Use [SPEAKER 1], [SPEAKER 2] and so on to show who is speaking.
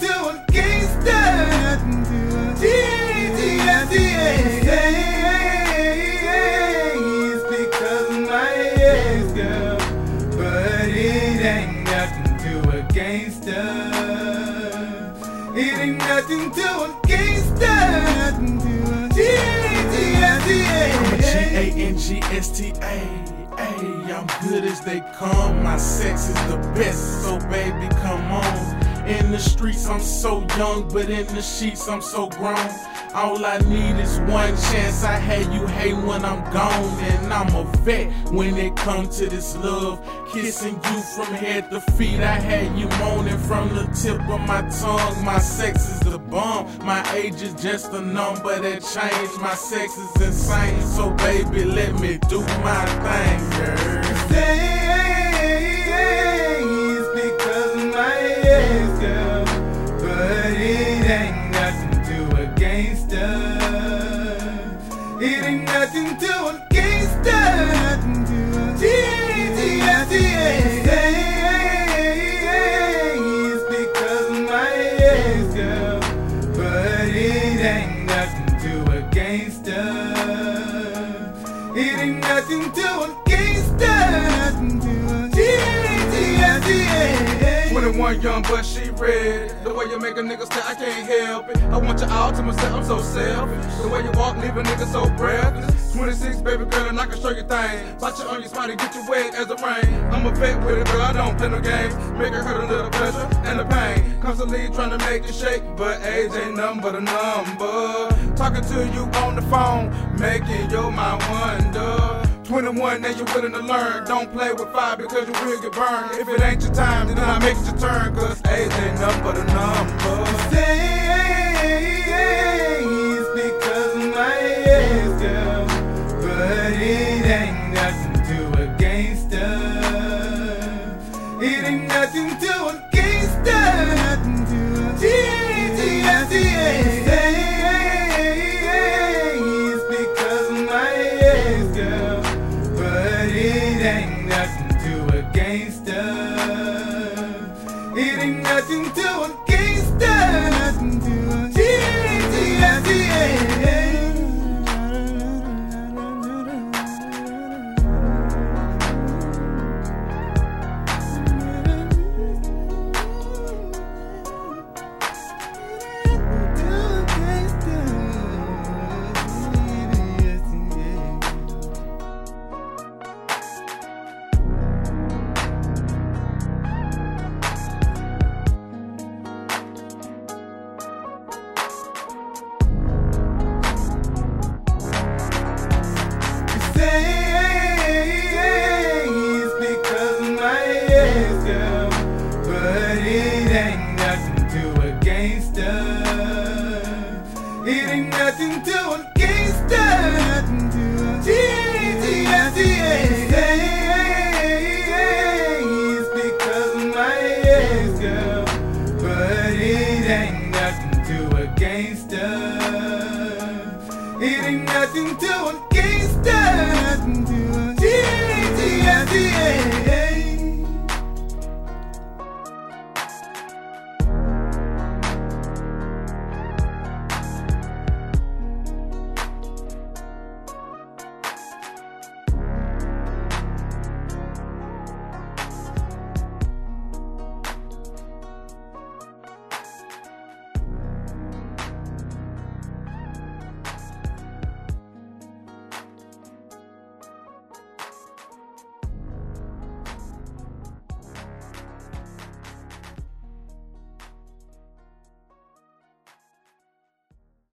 [SPEAKER 1] to a gangster. Nothing. It's because my ex-girl. But it ain't nothing to a gangster. It ain't nothing to a.
[SPEAKER 2] Ayy, I'm good as they come. My sex is the best, so baby, come on. In the streets, I'm so young, but in the sheets, I'm so grown. All I need is one chance. I had you hate when I'm gone, and I'm a vet when it comes to this love. Kissing you from head to feet, I had you moaning from the tip of my tongue. My sex is the bomb. My age is just a number that changed. My sex is insane, so baby, let me do my thing, girl.
[SPEAKER 1] It's but it ain't nothing to a gangster. It ain't nothing to G-G-S-E-A.
[SPEAKER 3] 21 young, but she red. The way you make a nigga stay, I can't help it. I want you all to myself, I'm so selfish. The way you walk, leave a nigga so breathless. 26, baby girl, and I can show you things. Bite you on your spot and get you wet as a rain. I'm a vet with it, but I don't play no games. Make it hurt a little pleasure and the pain. Constantly trying to make you shake, but age ain't nothing but a number. Talking to you on the phone, making your mind wonder. 21, now you're willing to learn. Don't play with fire because you will get burned. If it ain't your time, then I make it your turn. Cause age ain't nothing but a number.
[SPEAKER 1] It's nothing to a gangster. It ain't nothing to a But it ain't nothing to a gangster. It ain't nothing to a gangster. Nothing It ain't nothing to a